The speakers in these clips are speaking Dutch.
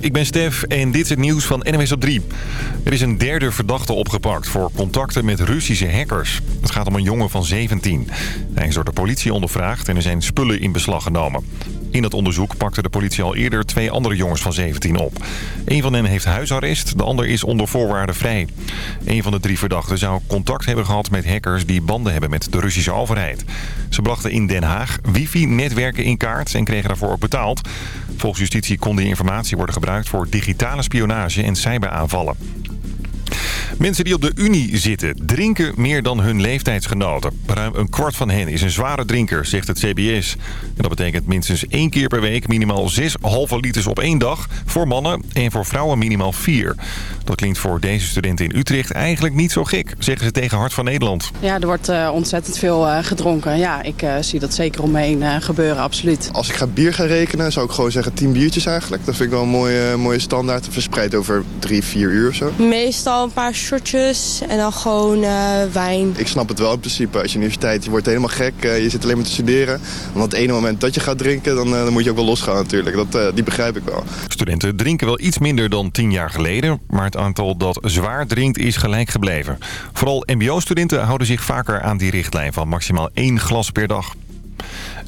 Ik ben Stef en dit is het nieuws van NWS op 3. Er is een derde verdachte opgepakt voor contacten met Russische hackers. Het gaat om een jongen van 17. Hij is door de politie ondervraagd en er zijn spullen in beslag genomen. In dat onderzoek pakte de politie al eerder twee andere jongens van 17 op. Een van hen heeft huisarrest, de ander is onder voorwaarden vrij. Een van de drie verdachten zou contact hebben gehad met hackers die banden hebben met de Russische overheid. Ze brachten in Den Haag wifi-netwerken in kaart en kregen daarvoor ook betaald. Volgens justitie kon die informatie worden gebruikt voor digitale spionage en cyberaanvallen. Mensen die op de Unie zitten drinken meer dan hun leeftijdsgenoten. Ruim een kwart van hen is een zware drinker, zegt het CBS. En dat betekent minstens één keer per week minimaal zes halve liters op één dag... voor mannen en voor vrouwen minimaal vier. Dat klinkt voor deze studenten in Utrecht eigenlijk niet zo gek, zeggen ze tegen Hart van Nederland. Ja, er wordt uh, ontzettend veel uh, gedronken. Ja, ik uh, zie dat zeker om me heen gebeuren, absoluut. Als ik ga bier gaan rekenen, zou ik gewoon zeggen tien biertjes eigenlijk. Dat vind ik wel een mooie, mooie standaard, verspreid over drie, vier uur of zo. Meestal een paar shotjes en dan gewoon wijn. Ik snap het wel in principe. Als je universiteit, je wordt helemaal gek, je zit alleen maar te studeren. Want op het ene moment dat je gaat drinken, dan, dan moet je ook wel losgaan natuurlijk. Dat, die begrijp ik wel. Studenten drinken wel iets minder dan tien jaar geleden, maar het aantal dat zwaar drinkt is gelijk gebleven. Vooral mbo-studenten houden zich vaker aan die richtlijn van maximaal één glas per dag.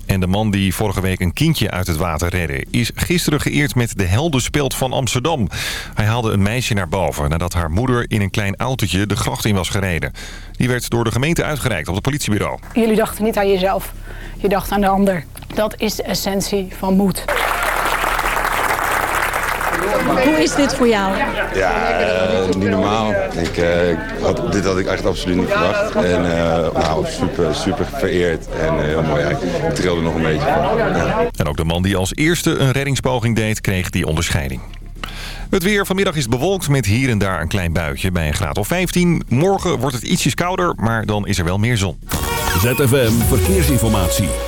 En de man die vorige week een kindje uit het water redde... is gisteren geëerd met de heldenspeld van Amsterdam. Hij haalde een meisje naar boven nadat haar moeder in een klein autootje de gracht in was gereden. Die werd door de gemeente uitgereikt op het politiebureau. Jullie dachten niet aan jezelf, je dacht aan de ander. Dat is de essentie van moed. Hoe is dit voor jou? Ja, uh, niet normaal. Ik, uh, had, dit had ik echt absoluut niet verwacht. En uh, nou, super, super vereerd en heel mooi. Ik trilde nog een beetje van. Ja. En ook de man die als eerste een reddingspoging deed, kreeg die onderscheiding. Het weer vanmiddag is bewolkt met hier en daar een klein buitje bij een graad of 15. Morgen wordt het ietsjes kouder, maar dan is er wel meer zon. ZFM Verkeersinformatie.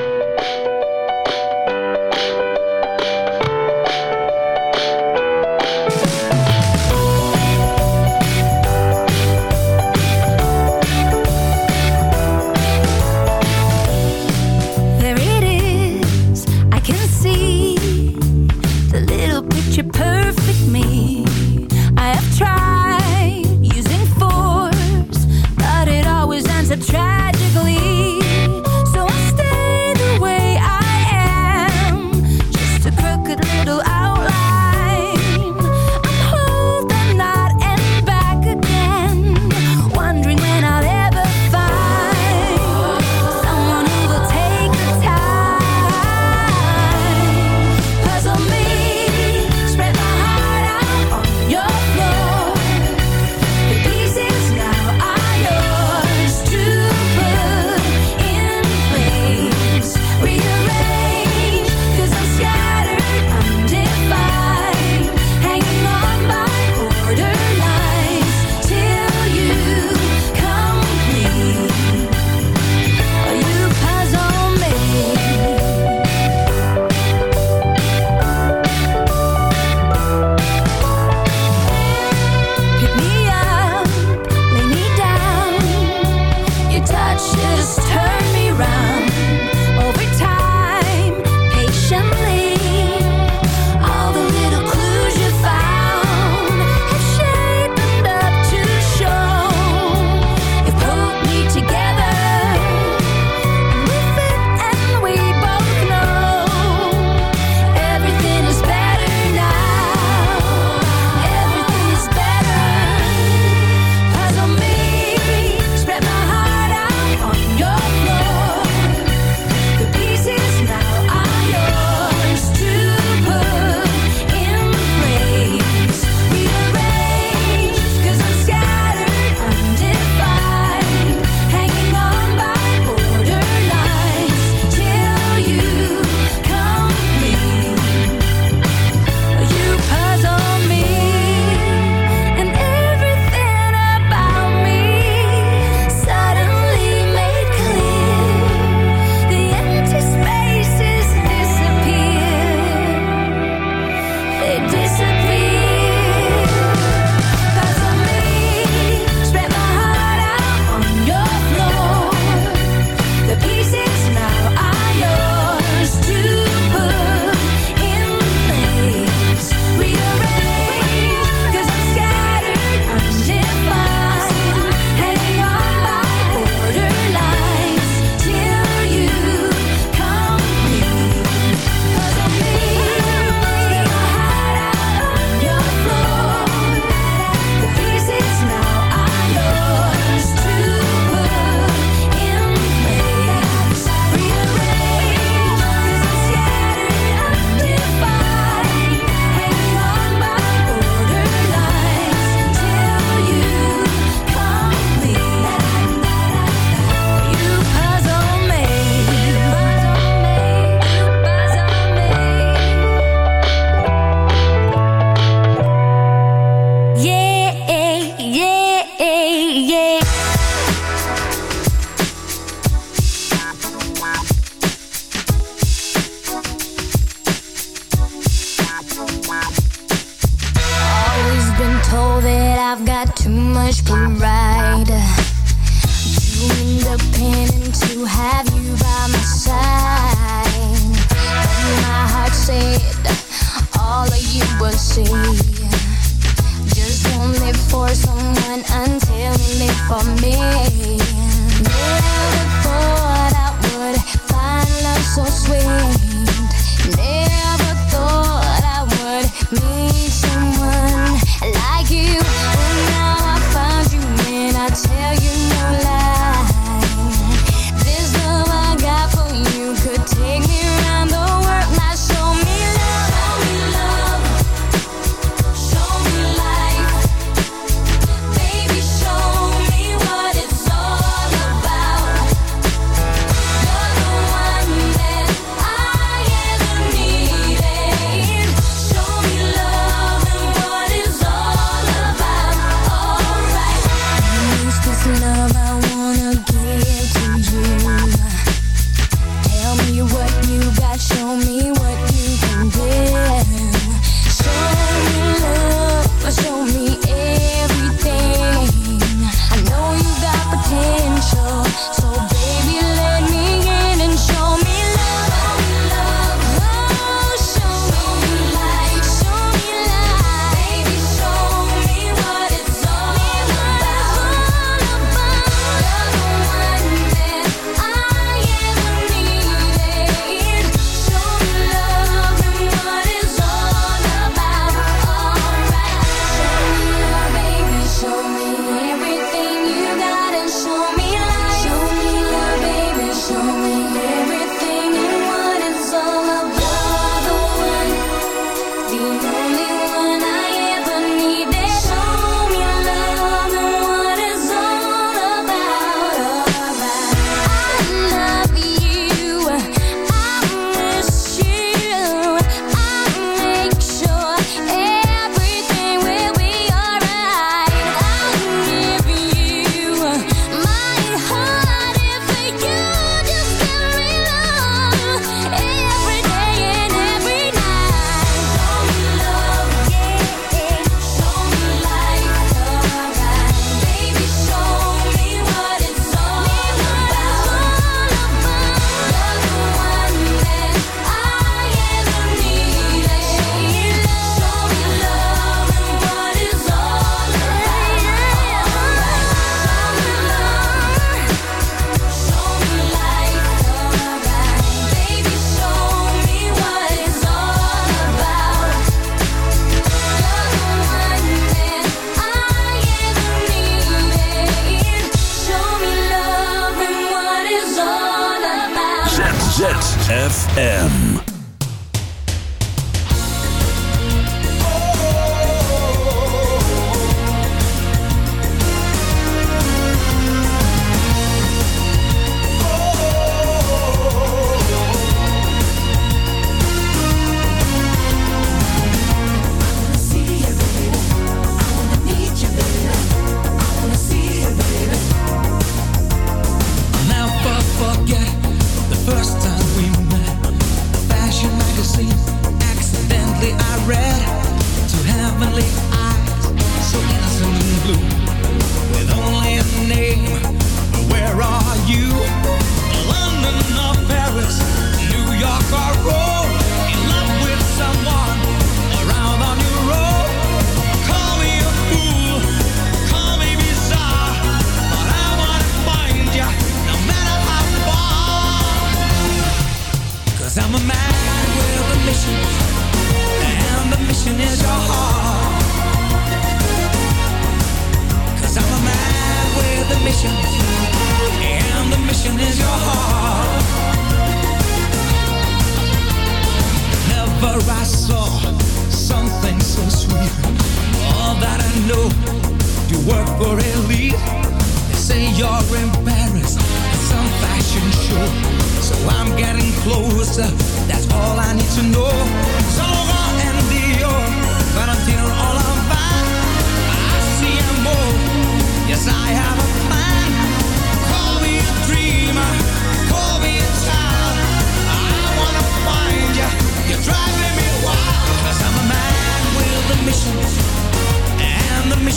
M.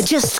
Uh, just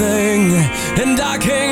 and I can't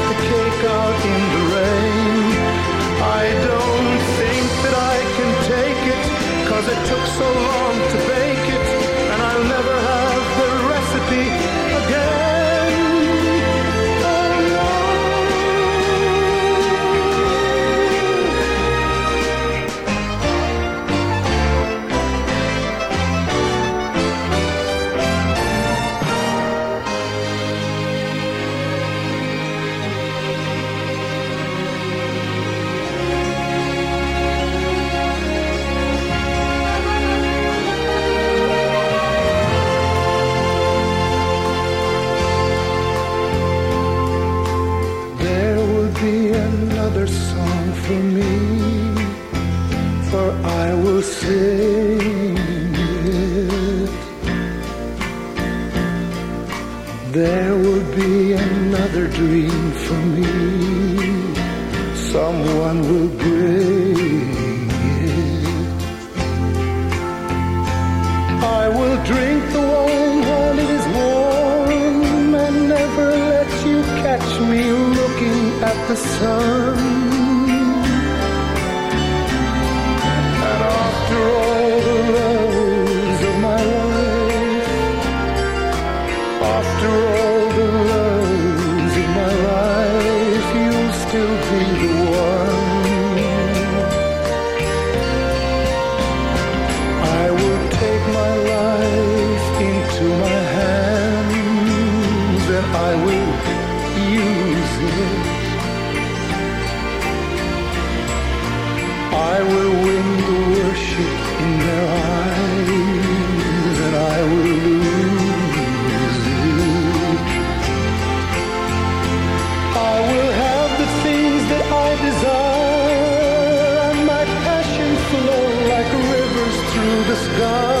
cause it took so long to bake it, gone.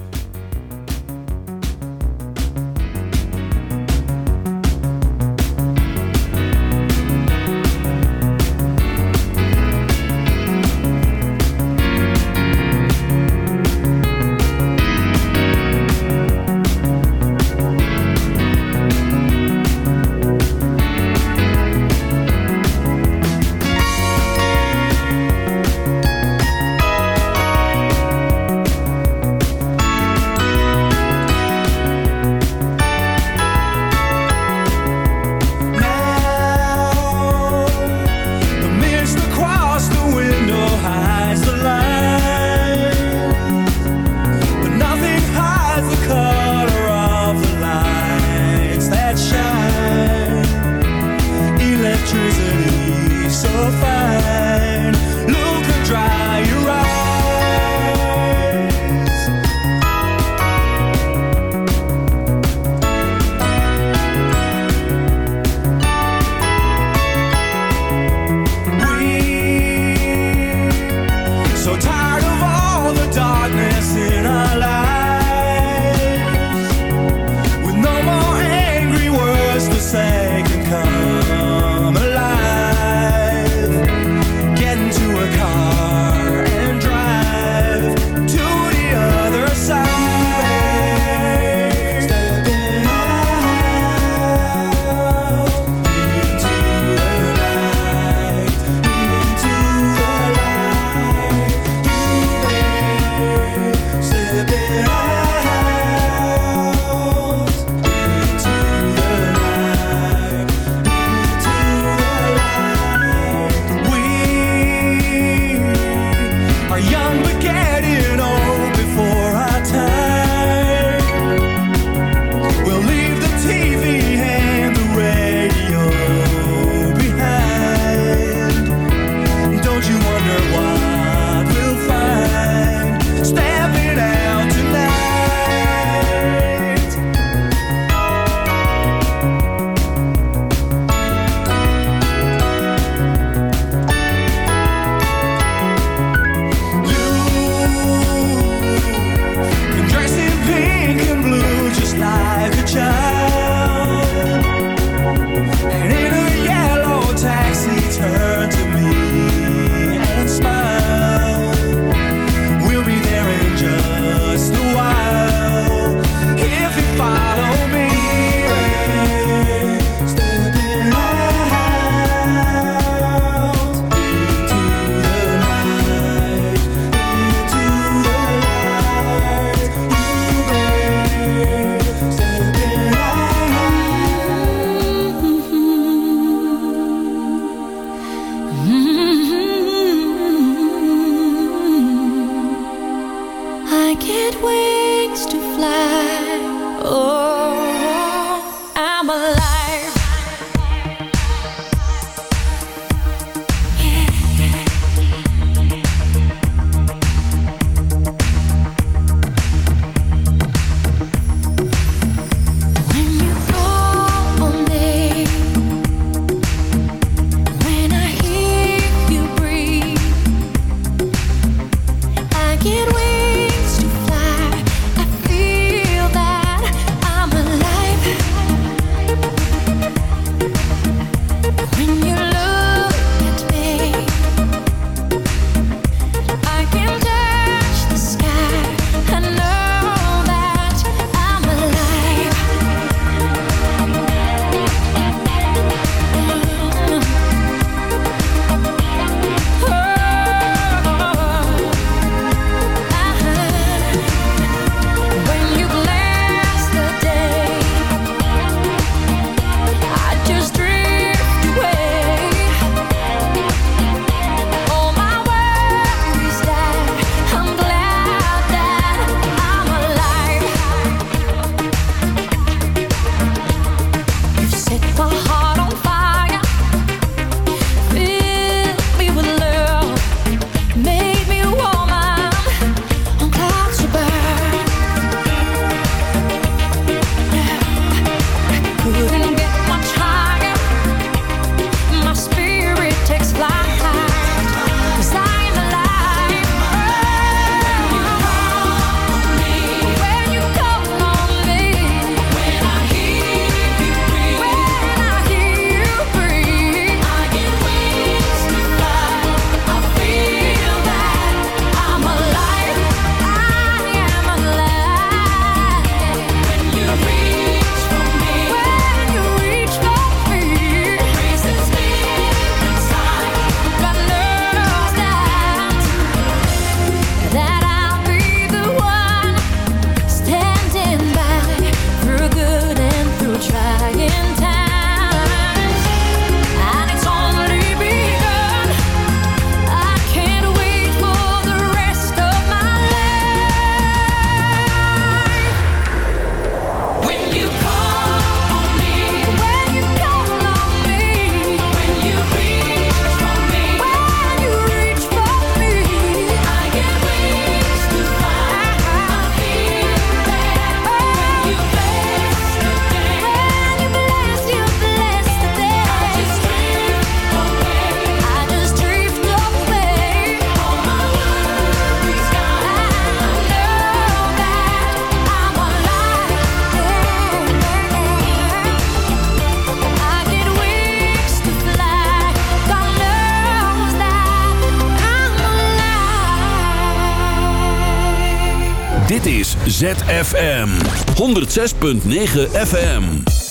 ZFM 106.9 FM.